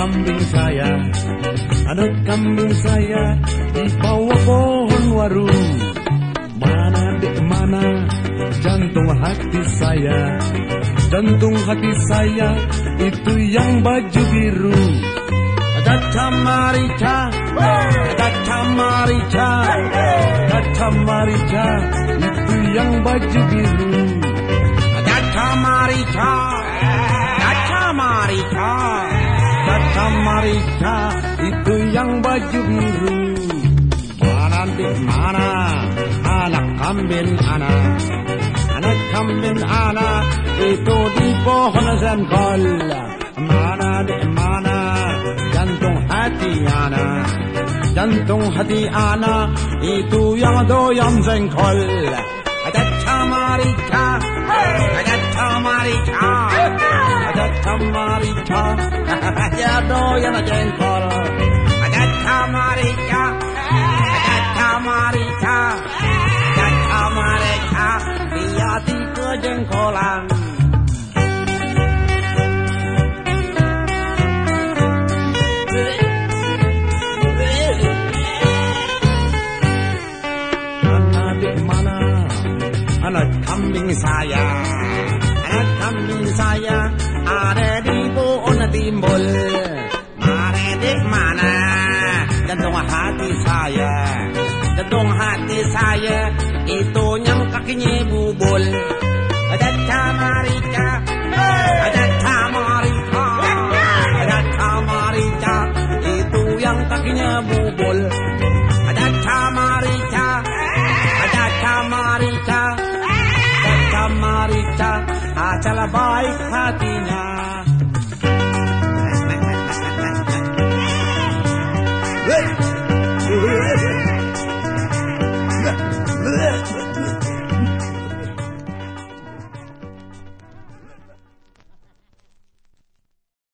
kambing saya. Anak kambing saya Di bawah pohon warung Mana dek mana? Jantung hati saya. Jantung hati saya Itu yang baju biru. Caca marica Caca marica Caca marica Itu yang baju biru marica Caca marica Itu yang baju biru Mana di mana Anak kambing anak Anak kambing anak Itu di pohon zengkol Mana di mana Jantung hati anak Jantung hati anak Itu yang doyan zengkol Ada camarika Ada America, ya no ya na jen kor. Agat America, agat America, agat America, biya ti ko jen kolan. Anak kambing saya. Anak kambing saya ada di pohon timbul. Mana di mana? Jantung hati saya. Jantung hati saya itu yang kakinya bubul. Ada camarika Ada camarika Ada camarika Itu yang kakinya bubul. Ada camarika Ada camarika chala bai khatina Hey!